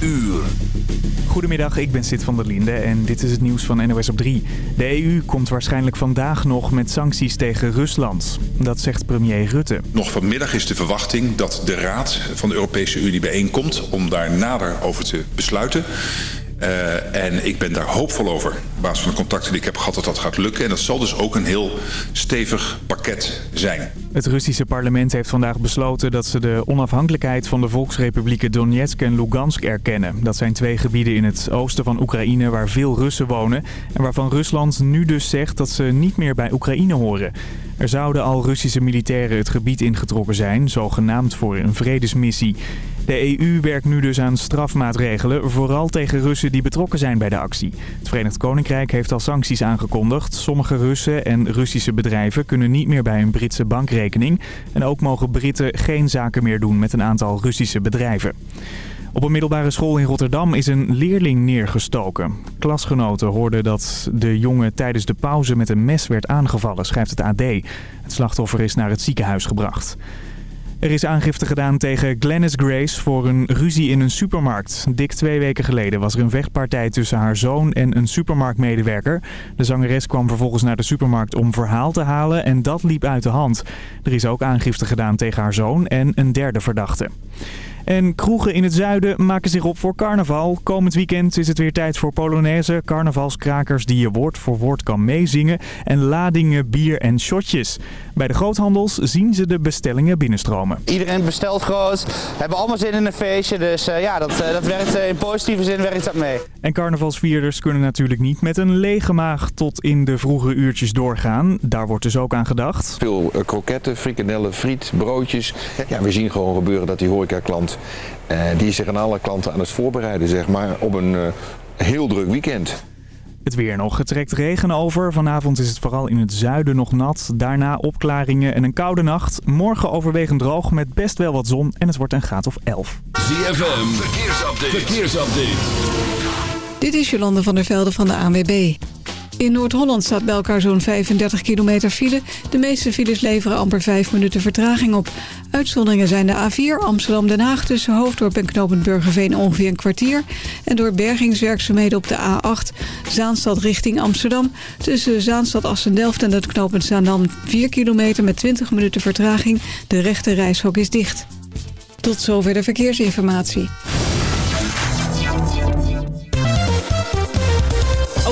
uur. Goedemiddag, ik ben Sid van der Linde en dit is het nieuws van NOS op 3. De EU komt waarschijnlijk vandaag nog met sancties tegen Rusland. Dat zegt premier Rutte. Nog vanmiddag is de verwachting dat de Raad van de Europese Unie bijeenkomt om daar nader over te besluiten. Uh, en ik ben daar hoopvol over, op basis van de contacten die ik heb gehad, dat dat gaat lukken. En dat zal dus ook een heel stevig pakket zijn. Het Russische parlement heeft vandaag besloten dat ze de onafhankelijkheid van de volksrepublieken Donetsk en Lugansk erkennen. Dat zijn twee gebieden in het oosten van Oekraïne waar veel Russen wonen. En waarvan Rusland nu dus zegt dat ze niet meer bij Oekraïne horen. Er zouden al Russische militairen het gebied ingetrokken zijn, zogenaamd voor een vredesmissie. De EU werkt nu dus aan strafmaatregelen, vooral tegen Russen die betrokken zijn bij de actie. Het Verenigd Koninkrijk heeft al sancties aangekondigd. Sommige Russen en Russische bedrijven kunnen niet meer bij een Britse bankrekening. En ook mogen Britten geen zaken meer doen met een aantal Russische bedrijven. Op een middelbare school in Rotterdam is een leerling neergestoken. Klasgenoten hoorden dat de jongen tijdens de pauze met een mes werd aangevallen, schrijft het AD. Het slachtoffer is naar het ziekenhuis gebracht. Er is aangifte gedaan tegen Glennis Grace voor een ruzie in een supermarkt. Dik twee weken geleden was er een vechtpartij tussen haar zoon en een supermarktmedewerker. De zangeres kwam vervolgens naar de supermarkt om verhaal te halen en dat liep uit de hand. Er is ook aangifte gedaan tegen haar zoon en een derde verdachte. En kroegen in het zuiden maken zich op voor carnaval. Komend weekend is het weer tijd voor Polonaise, carnavalskrakers die je woord voor woord kan meezingen en ladingen bier en shotjes. Bij de groothandels zien ze de bestellingen binnenstromen. Iedereen bestelt groot, hebben allemaal zin in een feestje, dus uh, ja, dat, uh, dat werkt uh, in positieve zin werkt dat mee. En carnavalsvierders kunnen natuurlijk niet met een lege maag tot in de vroege uurtjes doorgaan. Daar wordt dus ook aan gedacht. Veel kroketten, frikandellen, friet, broodjes. Ja, we zien gewoon gebeuren dat die horecaklant uh, die zich aan alle klanten aan het voorbereiden, zeg maar, op een uh, heel druk weekend. Het weer nog. Het trekt regen over. Vanavond is het vooral in het zuiden nog nat. Daarna opklaringen en een koude nacht. Morgen overwegend droog met best wel wat zon en het wordt een graad of 11. ZFM, verkeersupdate. verkeersupdate. Dit is Jolande van der Velde van de ANWB. In Noord-Holland staat bij elkaar zo'n 35 kilometer file. De meeste files leveren amper 5 minuten vertraging op. Uitzonderingen zijn de A4 Amsterdam-Den Haag tussen Hoofddorp en Knopend Burgerveen ongeveer een kwartier. En door bergingswerkzaamheden op de A8 Zaanstad richting Amsterdam. Tussen Zaanstad-Assendelft en het knooppunt Zaandam 4 kilometer met 20 minuten vertraging. De rechte reishok is dicht. Tot zover de verkeersinformatie.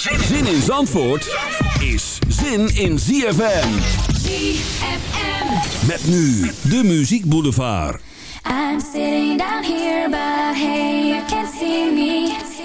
Zin in Zandvoort is zin in ZFM. ZFM. Met nu de Muziek Boulevard. I'm sitting down here, but hey, you can't see me.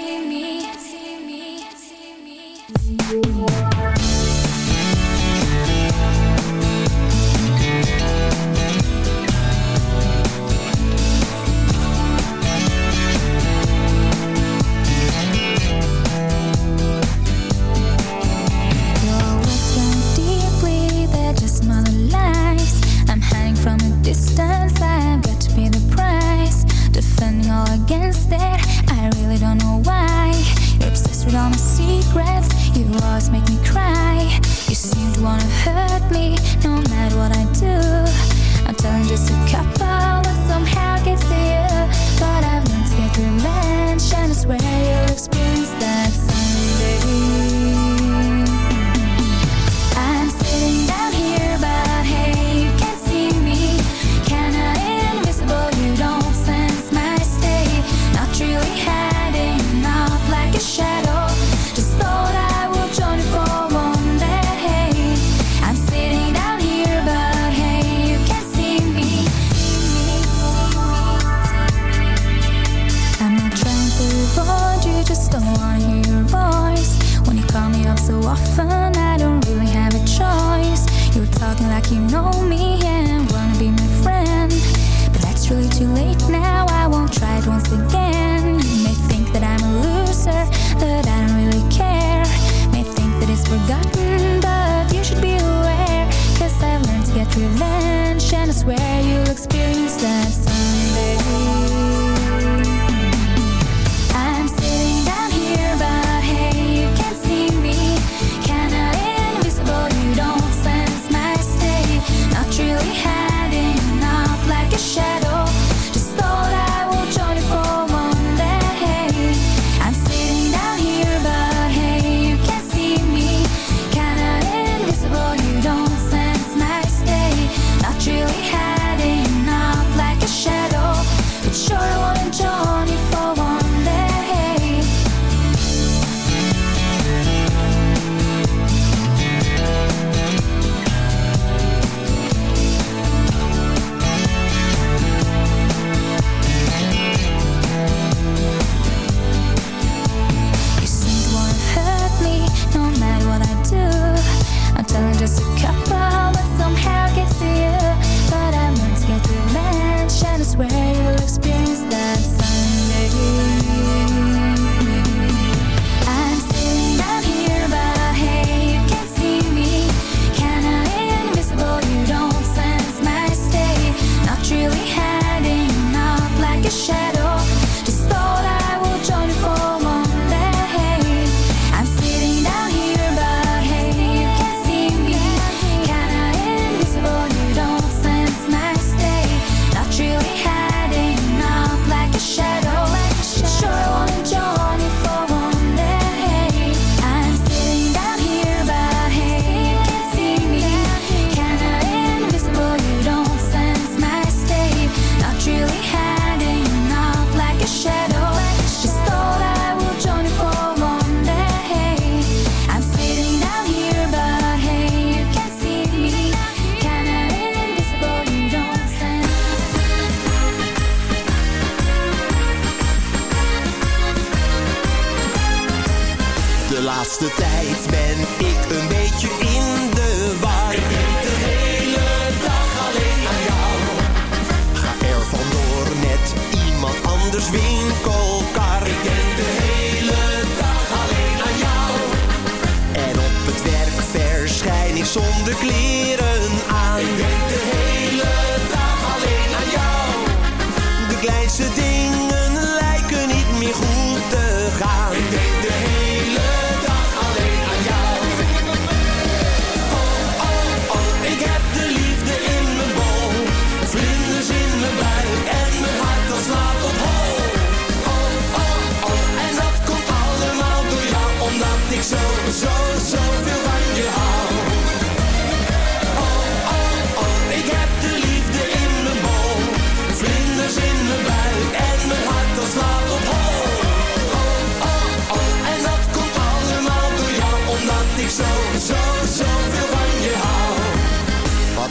zonder kleren aan. Ik denk de hele dag alleen aan jou. De kleinste dingen.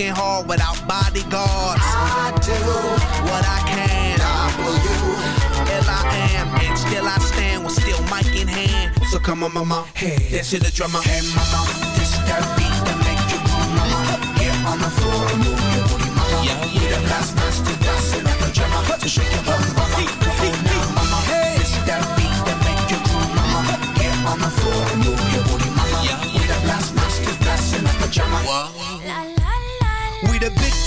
and looking hard without bodyguards. I do what I can. W L I am, and still I stand with still mic in hand. So come on, mama, hey, dance to the drummer. Hey, mama, this that beat that make you move, mama. Get on the floor and move your booty, mama. Yeah, yeah. We the blast master dancing like a drummer. So shake your bum, mama. Come on now, mama. This that beat that make you groove, mama. Get on the floor and move your booty, mama. Yeah, We the blast masters dancing like a drummer. We the big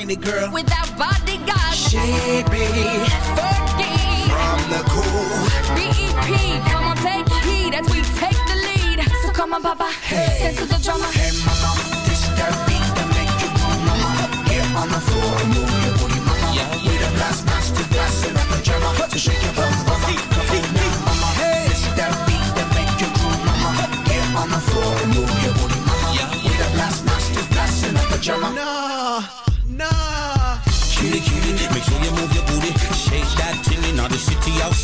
How we rocking it, girl. Without bodyguards. She be Fergie, from the cool. BEP, come on, take heed as we take the lead. So come on, Papa, dance to the drummer. Hey mama, this that beat that make you move, mama. Get on the floor and move your booty, mama. We the blast master blasting up the drummer. So shake your bum, mama. Come on now, mama. Hey. This that beat that make you groove, mama. Get on the floor and move your booty, mama. We the blast master blasting up the drummer. Nah,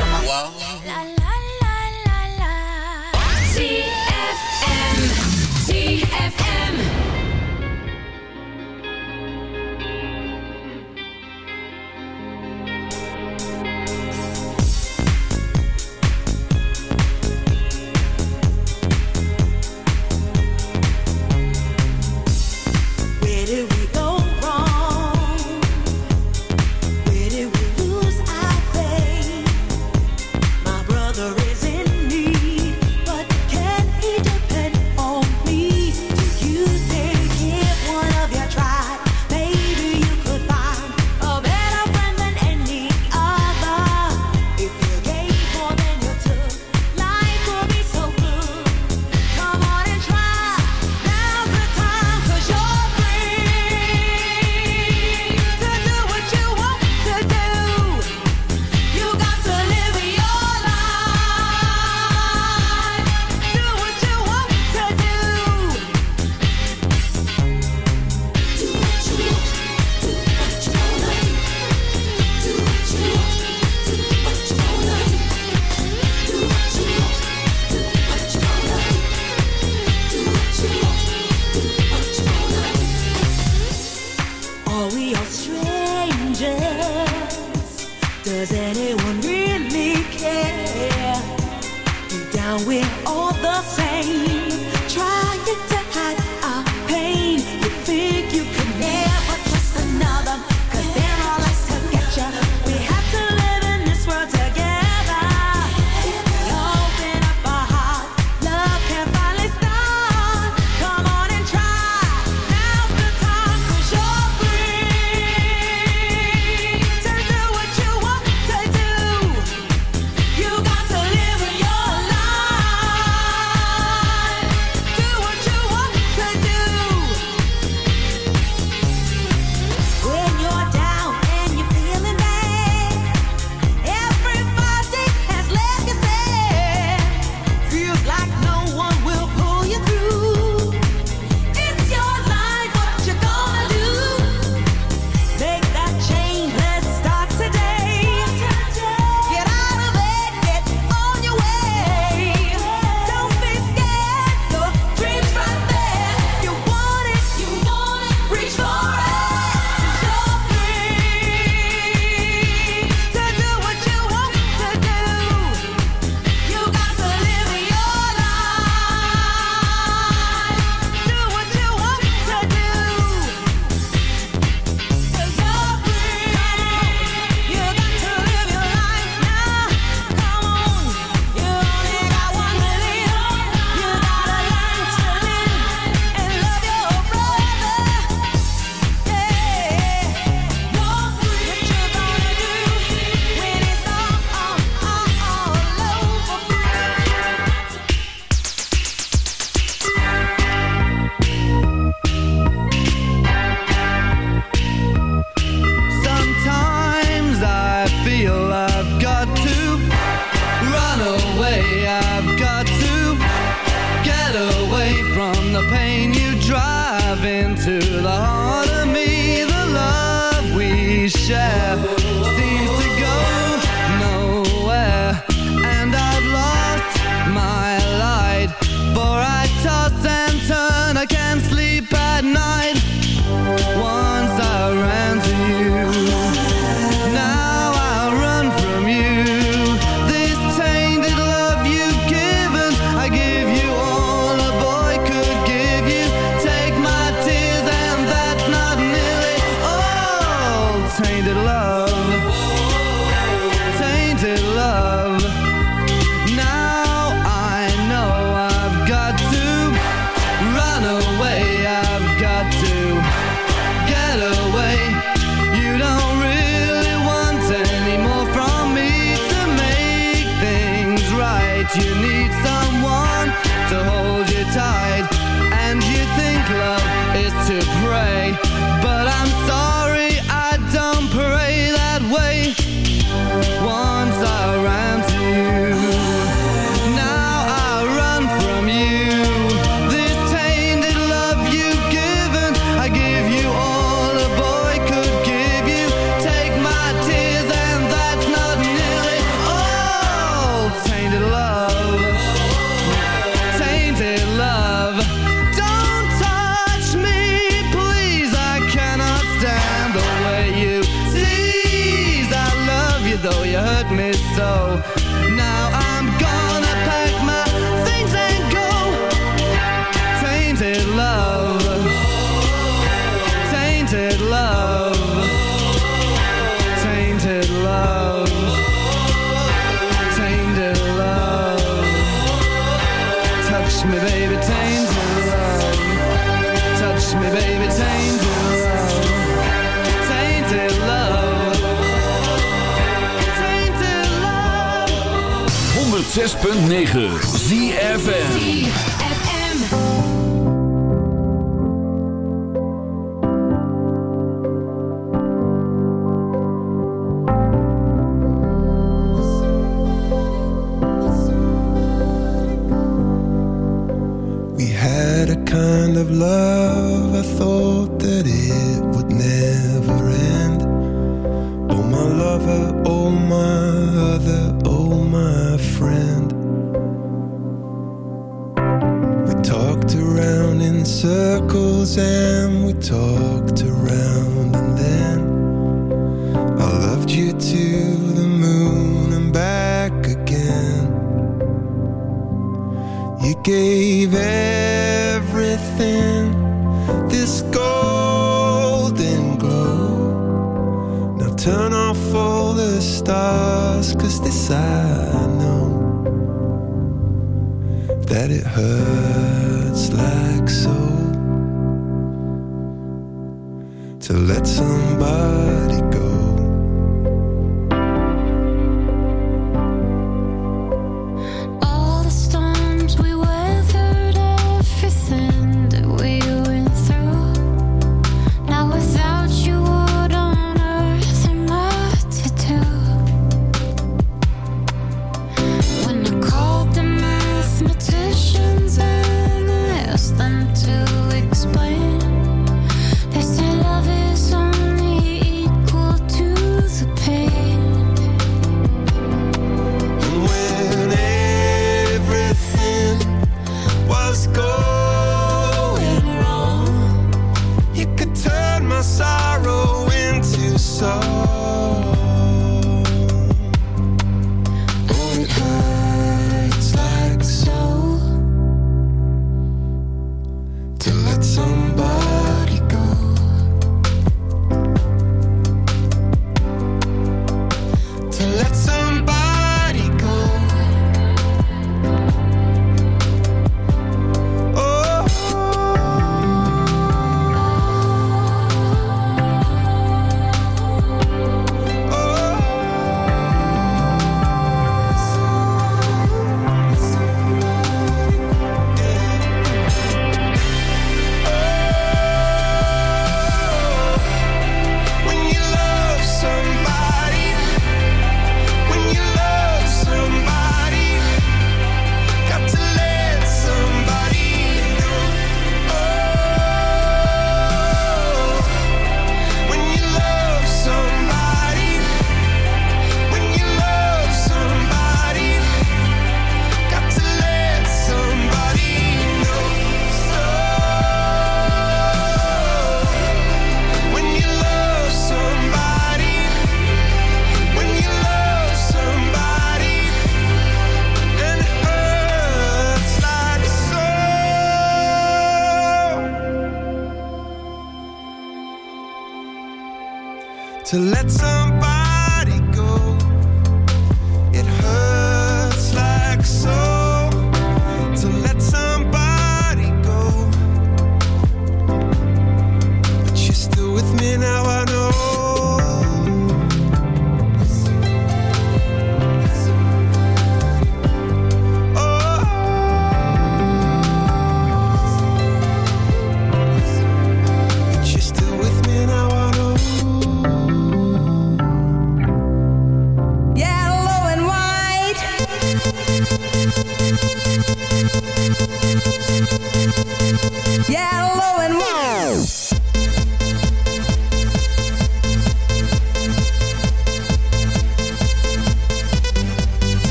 Wow. tainted love. Punt 9, Z. We had a kind of love, I thought that it would never end. Oh my lover, oh my. circles and we talked around and then I loved you to the moon and back again. You gave everything this golden glow. Now turn off all the stars cause this I know That it hurts.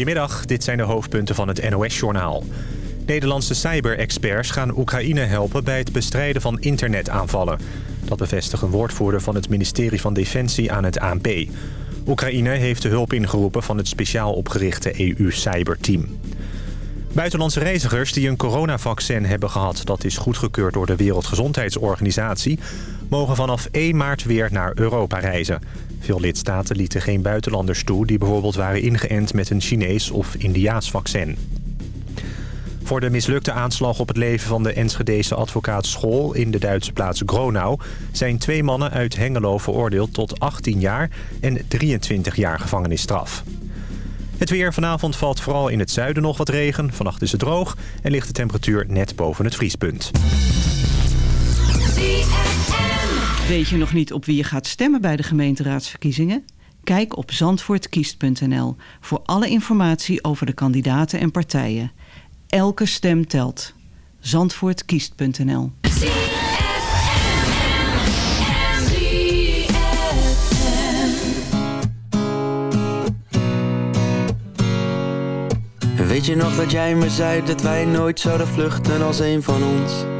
Goedemiddag, dit zijn de hoofdpunten van het NOS-journaal. Nederlandse cyber-experts gaan Oekraïne helpen bij het bestrijden van internetaanvallen. Dat bevestigt een woordvoerder van het ministerie van Defensie aan het ANP. Oekraïne heeft de hulp ingeroepen van het speciaal opgerichte EU-cyberteam. Buitenlandse reizigers die een coronavaccin hebben gehad... dat is goedgekeurd door de Wereldgezondheidsorganisatie... mogen vanaf 1 maart weer naar Europa reizen. Veel lidstaten lieten geen buitenlanders toe... die bijvoorbeeld waren ingeënt met een Chinees of Indiaas vaccin. Voor de mislukte aanslag op het leven van de Enschedese advocaat School... in de Duitse plaats Gronau... zijn twee mannen uit Hengelo veroordeeld tot 18 jaar... en 23 jaar gevangenisstraf. Het weer vanavond valt vooral in het zuiden nog wat regen. Vannacht is het droog en ligt de temperatuur net boven het vriespunt. Weet je nog niet op wie je gaat stemmen bij de gemeenteraadsverkiezingen? Kijk op zandvoortkiest.nl voor alle informatie over de kandidaten en partijen. Elke stem telt. Zandvoortkiest.nl Weet je nog dat jij me zei dat wij nooit zouden vluchten als een van ons?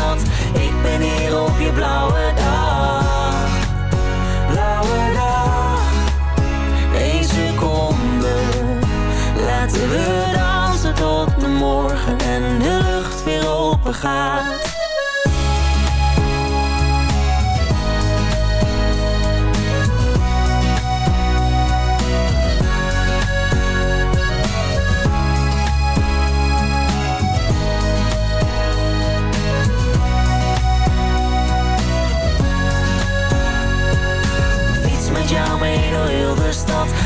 Op je blauwe dag. Blauwe dag. Eén seconde. Laten we dansen tot de morgen en de lucht weer open gaat.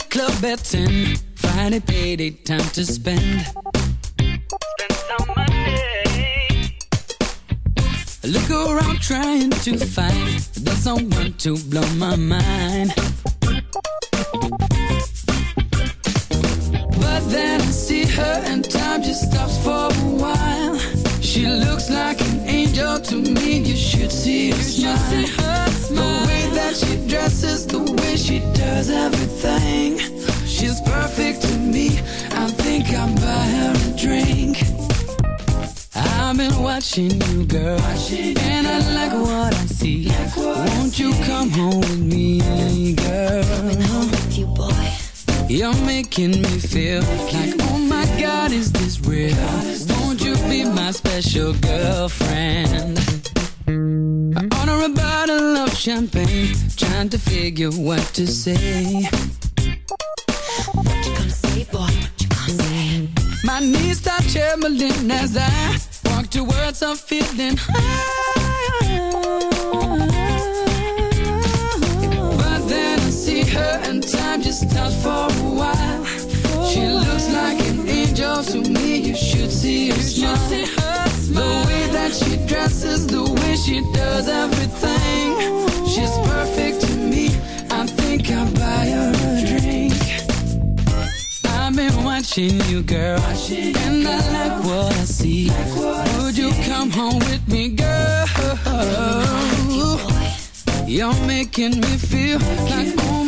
The club at 10. Friday payday, time to spend. Spend some money. Look around trying to find the someone to blow my mind. But then I see her and time just stops for a while. She looks like to me. You should see her smile. The way that she dresses, the way she does everything. She's perfect to me. I think I'll buy her a drink. I've been watching you, girl, watching and I like what I see. Like what Won't you come home with me, girl? Coming home with you, boy. You're making me feel like, oh my God, is this real? Won't you be my special girlfriend? I order a bottle of champagne, trying to figure what to say. What you gonna say, boy? What you gonna say? My knees start trembling as I walk towards a feeling high. But then I see her and time just stops for a while. She looks like to me. You should see her smile. The way that she dresses, the way she does everything. She's perfect to me. I think I'll buy her a drink. I've been watching you, girl, watching and I like what I see. Like what Would you come home with me, girl? You're making me feel like, oh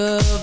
of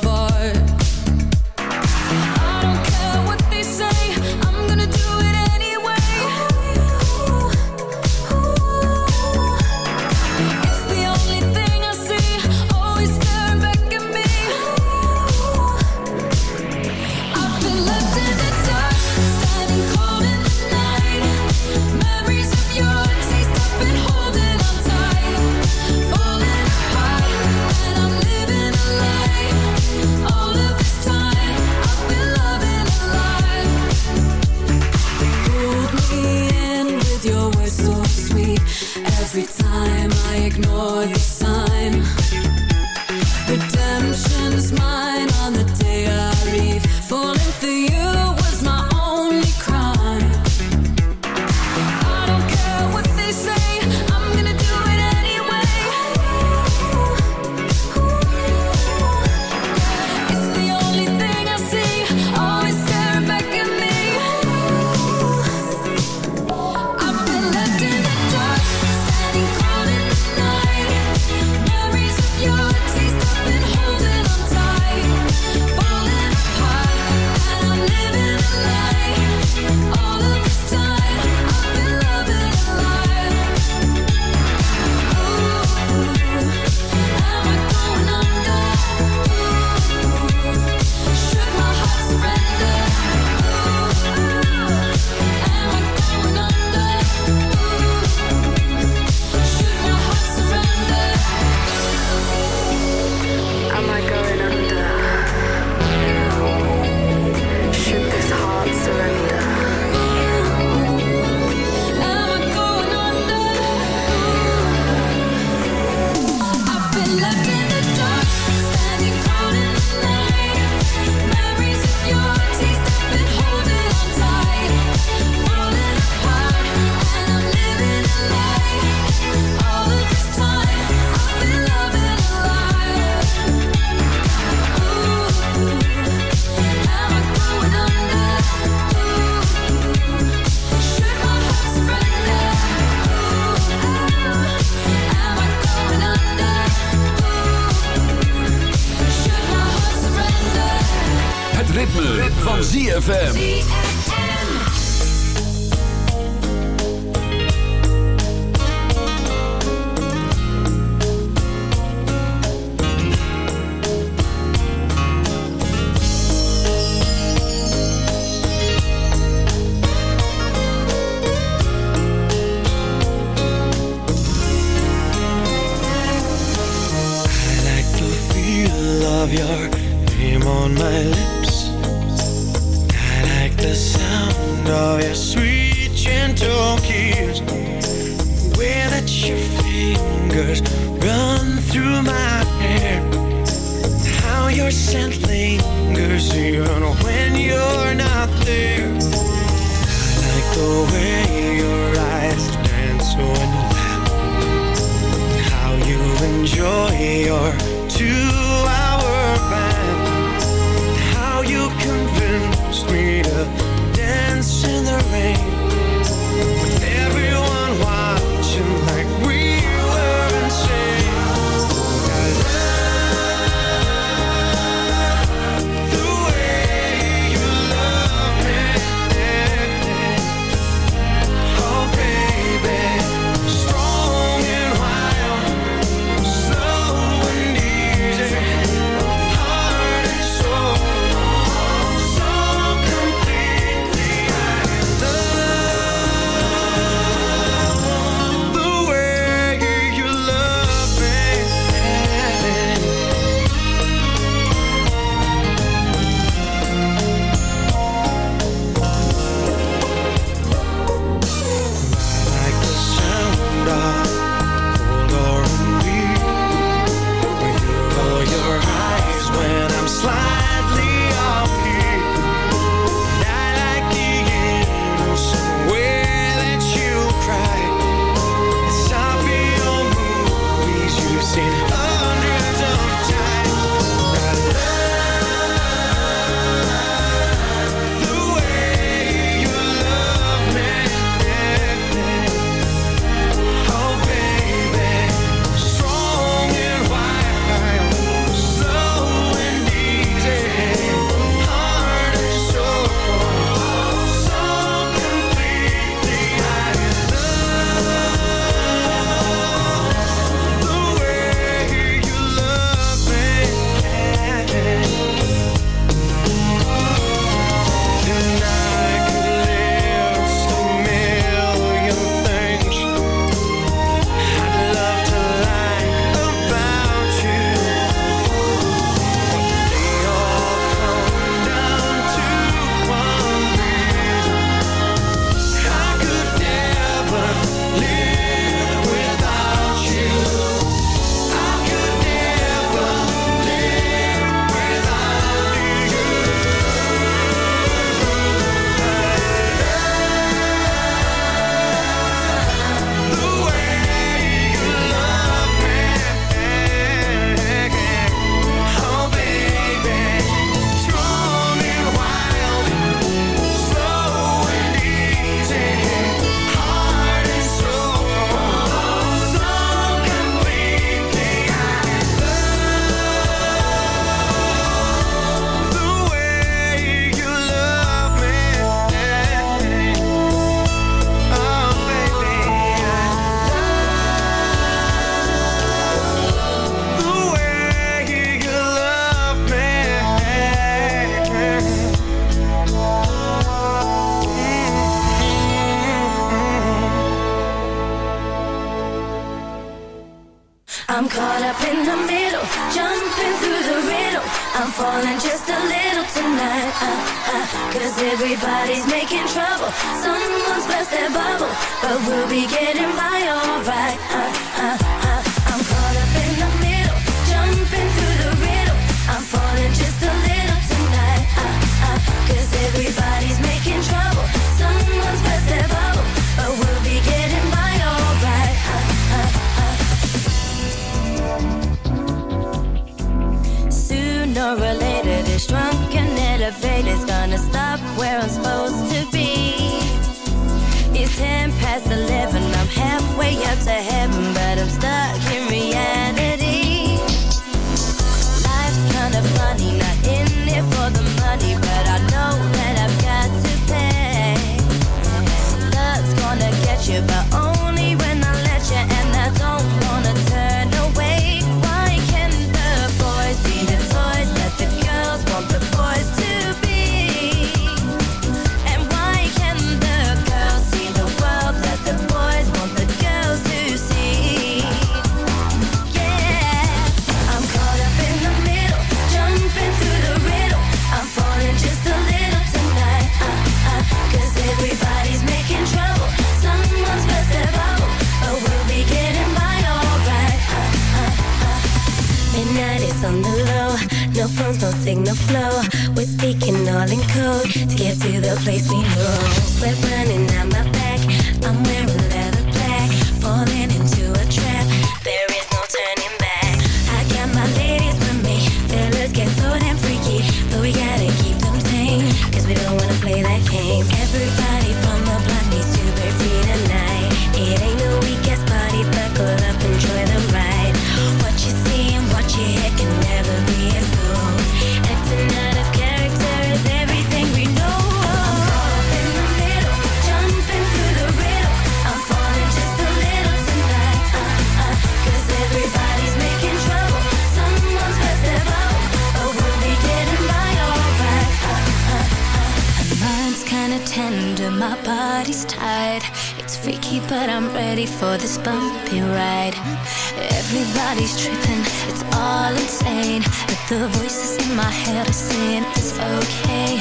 my head is saying it's okay.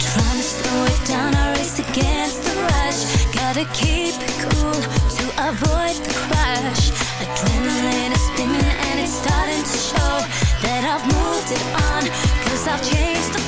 Trying to slow it down, I race against the rush. Gotta keep it cool to avoid the crash. Adrenaline is and it's starting to show That I've moved I've changed the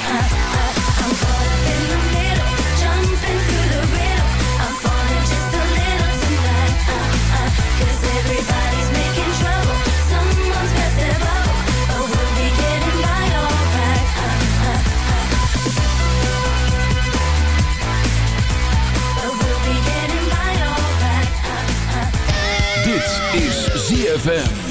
ZFM.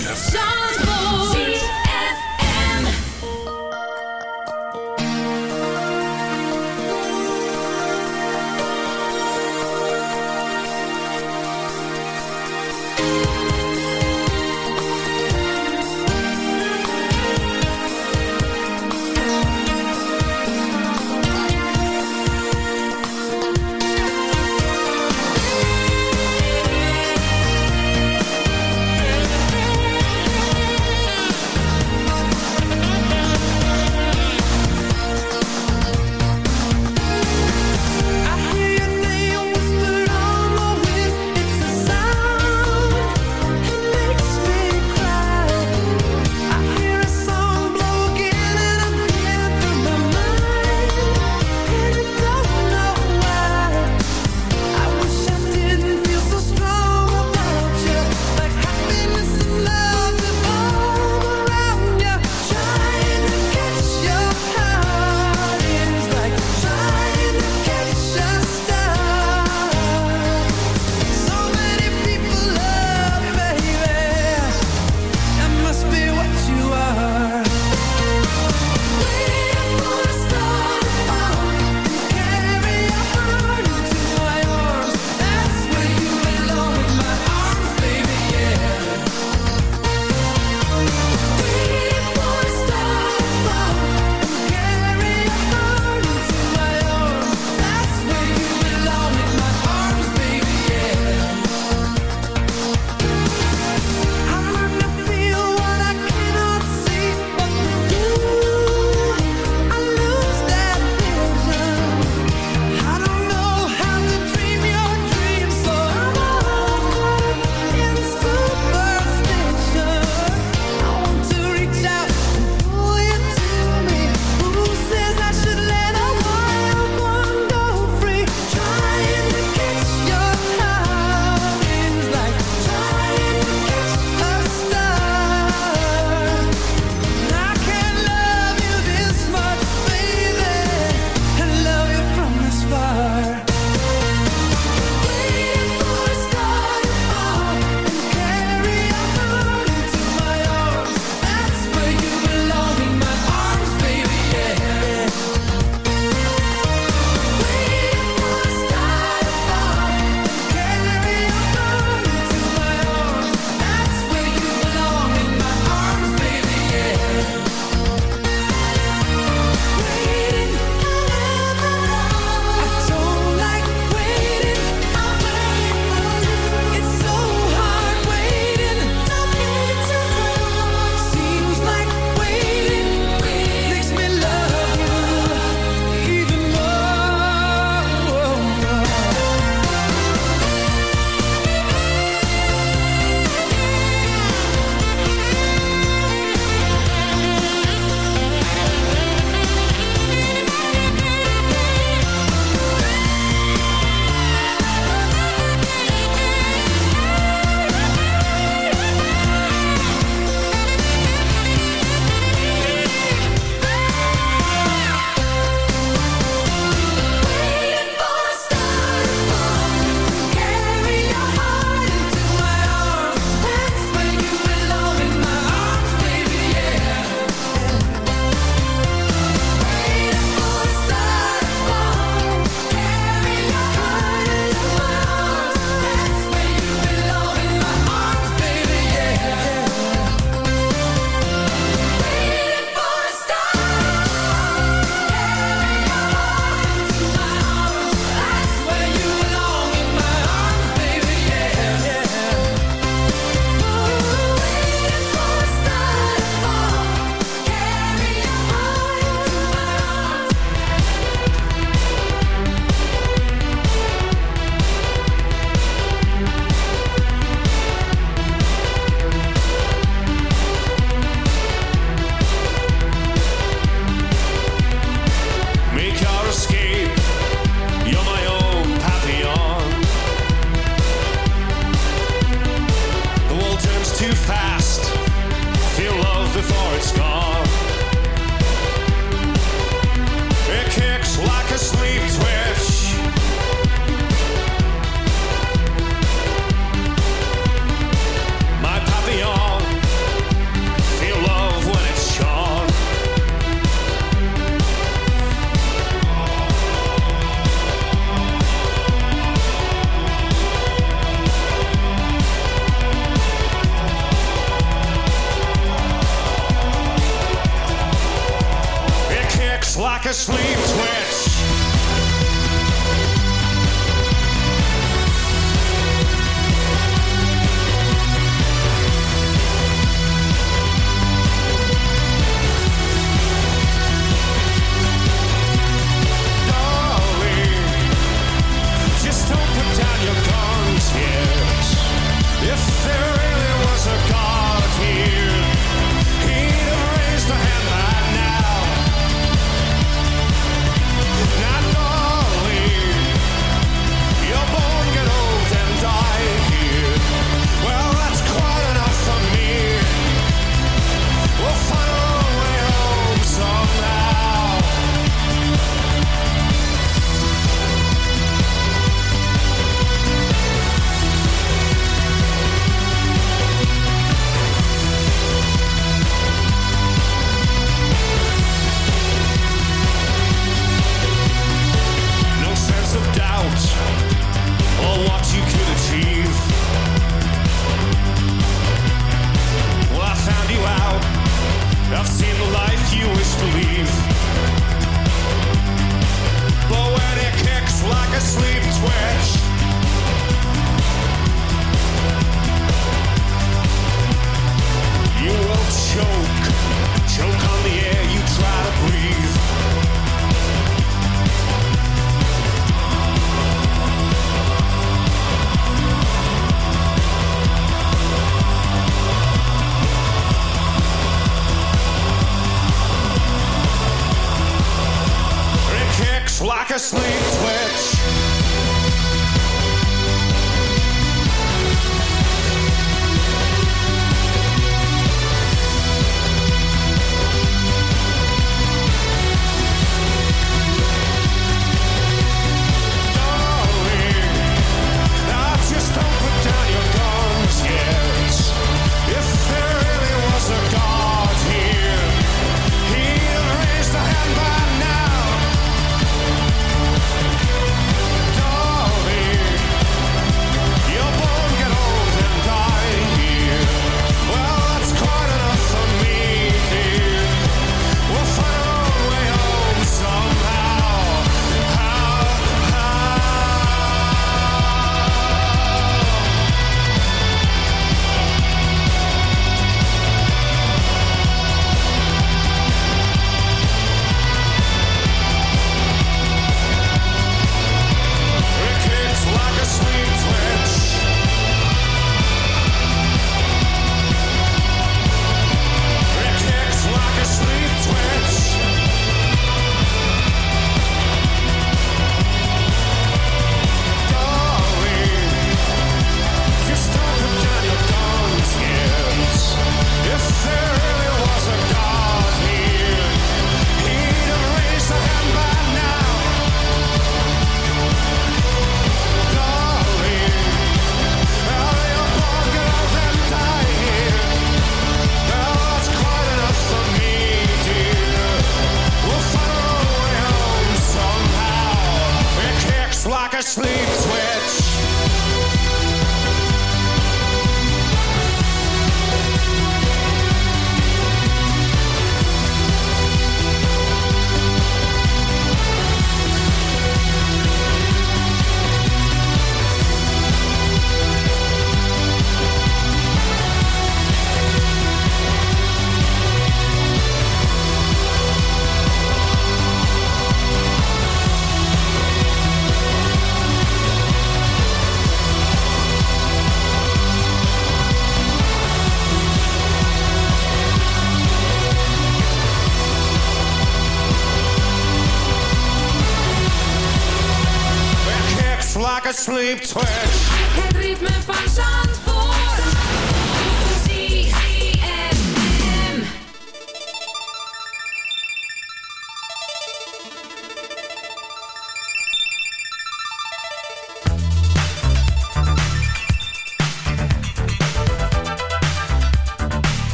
switch. Het ritme van Zandvoort.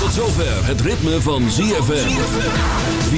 Tot zover het ritme van ZFM.